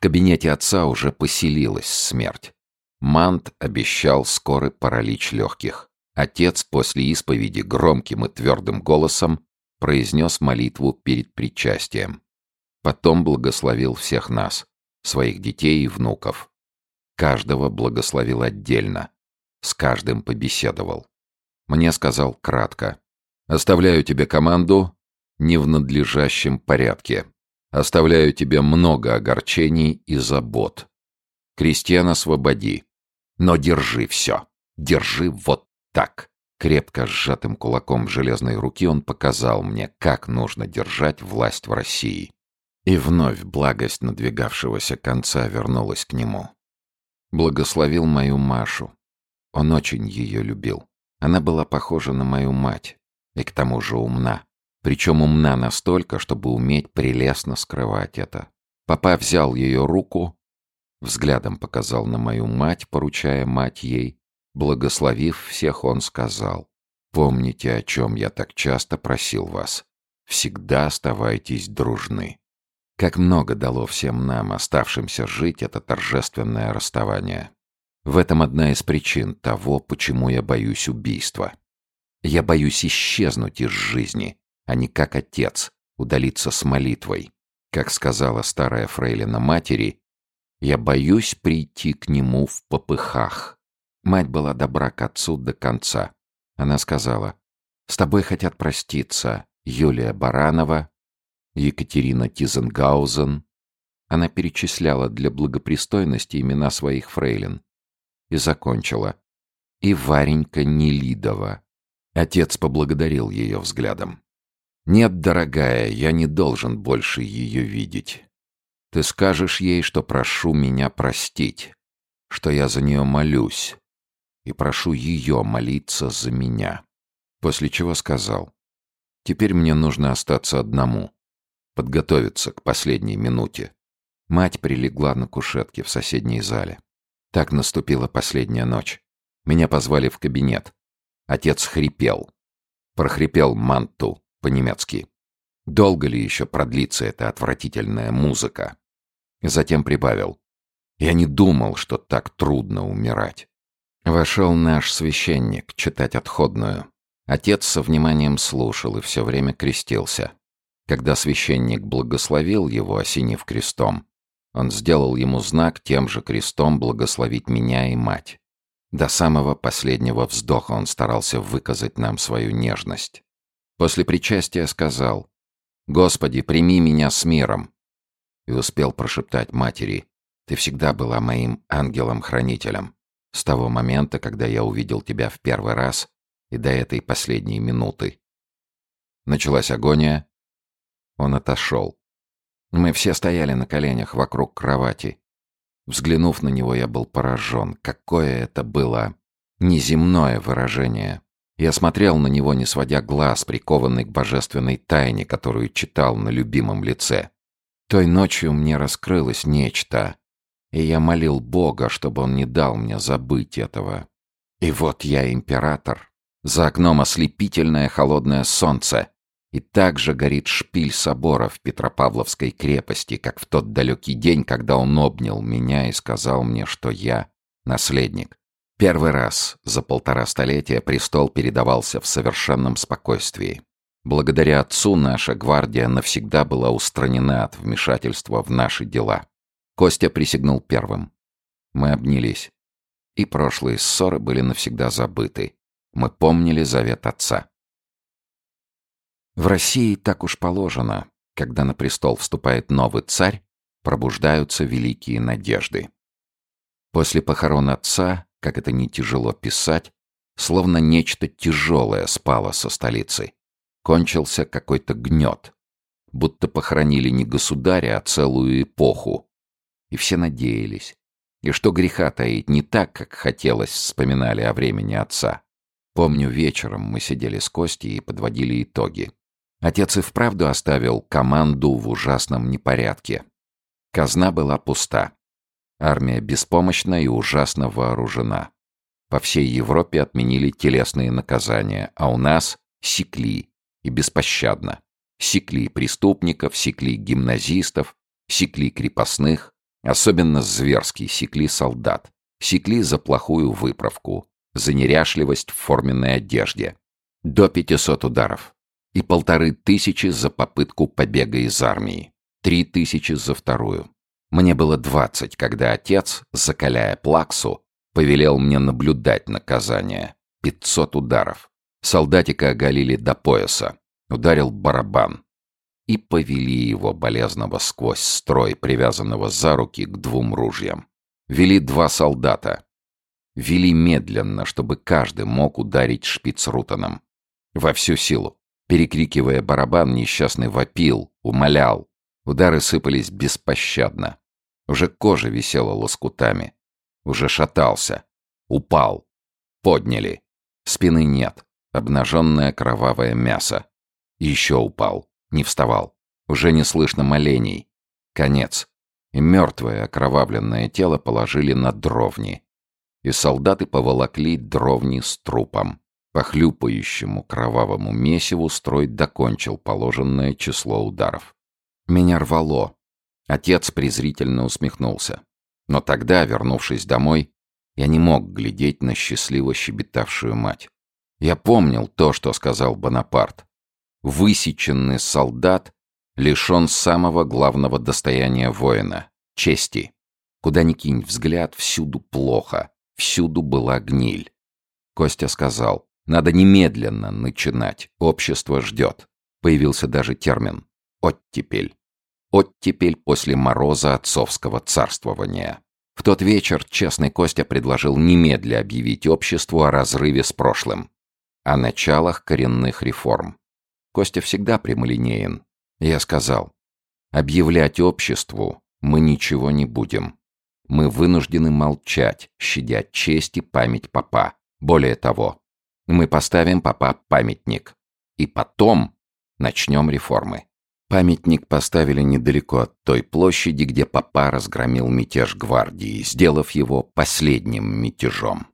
кабинете отца уже поселилась смерть. Мант обещал скорый паралич легких. Отец после исповеди громким и твердым голосом произнес молитву перед причастием. Потом благословил всех нас, своих детей и внуков. Каждого благословил отдельно, с каждым побеседовал. Мне сказал кратко. «Оставляю тебе команду не в надлежащем порядке. Оставляю тебе много огорчений и забот. Крестьян освободи. Но держи все. Держи вот так. Крепко сжатым кулаком железной руки он показал мне, как нужно держать власть в России. И вновь благость надвигавшегося конца вернулась к нему. Благословил мою Машу. Он очень ее любил. Она была похожа на мою мать. И к тому же умна. Причем умна настолько, чтобы уметь прелестно скрывать это. Папа взял ее руку, взглядом показал на мою мать, поручая мать ей. Благословив всех, он сказал, «Помните, о чем я так часто просил вас. Всегда оставайтесь дружны». Как много дало всем нам, оставшимся жить, это торжественное расставание. В этом одна из причин того, почему я боюсь убийства. Я боюсь исчезнуть из жизни, а не как отец, удалиться с молитвой. Как сказала старая фрейлина матери, я боюсь прийти к нему в попыхах. Мать была добра к отцу до конца. Она сказала, «С тобой хотят проститься Юлия Баранова, Екатерина Тизенгаузен». Она перечисляла для благопристойности имена своих фрейлин. И закончила. И Варенька Нелидова. Отец поблагодарил ее взглядом. «Нет, дорогая, я не должен больше ее видеть. Ты скажешь ей, что прошу меня простить, что я за нее молюсь, и прошу ее молиться за меня». После чего сказал, «Теперь мне нужно остаться одному, подготовиться к последней минуте». Мать прилегла на кушетке в соседней зале. Так наступила последняя ночь. Меня позвали в кабинет. Отец хрипел. Прохрипел манту по-немецки. Долго ли еще продлится эта отвратительная музыка? Затем прибавил. Я не думал, что так трудно умирать. Вошел наш священник читать отходную. Отец со вниманием слушал и все время крестился. Когда священник благословил его, осенив крестом, он сделал ему знак тем же крестом благословить меня и мать. До самого последнего вздоха он старался выказать нам свою нежность. После причастия сказал «Господи, прими меня с миром!» и успел прошептать матери «Ты всегда была моим ангелом-хранителем. С того момента, когда я увидел тебя в первый раз и до этой последней минуты». Началась агония. Он отошел. Мы все стояли на коленях вокруг кровати. Взглянув на него, я был поражен. Какое это было неземное выражение. Я смотрел на него, не сводя глаз, прикованный к божественной тайне, которую читал на любимом лице. Той ночью мне раскрылось нечто, и я молил Бога, чтобы он не дал мне забыть этого. И вот я император. За окном ослепительное холодное солнце, и также горит шпиль собора в Петропавловской крепости, как в тот далекий день, когда он обнял меня и сказал мне, что я наследник. Первый раз за полтора столетия престол передавался в совершенном спокойствии. Благодаря отцу наша гвардия навсегда была устранена от вмешательства в наши дела. Костя присягнул первым. Мы обнялись. И прошлые ссоры были навсегда забыты. Мы помнили завет отца. В России так уж положено, когда на престол вступает новый царь, пробуждаются великие надежды. После похорон отца, как это не тяжело писать, словно нечто тяжелое спало со столицы. Кончился какой-то гнет, будто похоронили не государя, а целую эпоху. И все надеялись. И что греха таить, не так, как хотелось, вспоминали о времени отца. Помню, вечером мы сидели с Костей и подводили итоги. Отец и вправду оставил команду в ужасном непорядке. Казна была пуста. Армия беспомощна и ужасно вооружена. По всей Европе отменили телесные наказания, а у нас секли и беспощадно. Секли преступников, секли гимназистов, секли крепостных, Особенно зверски секли солдат. Секли за плохую выправку, за неряшливость в форменной одежде. До 500 ударов. И полторы тысячи за попытку побега из армии. Три тысячи за вторую. Мне было двадцать, когда отец, закаляя плаксу, повелел мне наблюдать наказание. Пятьсот ударов. Солдатика оголили до пояса. Ударил барабан. И повели его, болезного, сквозь строй, привязанного за руки к двум ружьям. Вели два солдата. Вели медленно, чтобы каждый мог ударить шпицрутаном. Во всю силу. Перекрикивая барабан, несчастный вопил, умолял. Удары сыпались беспощадно. Уже кожа висела лоскутами. Уже шатался. Упал. Подняли. Спины нет. Обнаженное кровавое мясо. Еще упал. Не вставал. Уже не слышно молений. Конец. И мертвое окровавленное тело положили на дровни. И солдаты поволокли дровни с трупом. По хлюпающему кровавому месиву строй докончил положенное число ударов. Меня рвало. Отец презрительно усмехнулся. Но тогда, вернувшись домой, я не мог глядеть на счастливо щебетавшую мать. Я помнил то, что сказал Бонапарт. Высеченный солдат лишен самого главного достояния воина — чести. Куда ни кинь взгляд, всюду плохо, всюду была гниль. Костя сказал, надо немедленно начинать, общество ждет. Появился даже термин «оттепель». Оттепель после мороза отцовского царствования. В тот вечер честный Костя предложил немедля объявить обществу о разрыве с прошлым, о началах коренных реформ. Костя всегда прямолинеен. Я сказал, объявлять обществу мы ничего не будем. Мы вынуждены молчать, щадя честь и память папа. Более того, мы поставим папа памятник. И потом начнем реформы. Памятник поставили недалеко от той площади, где папа разгромил мятеж гвардии, сделав его последним мятежом.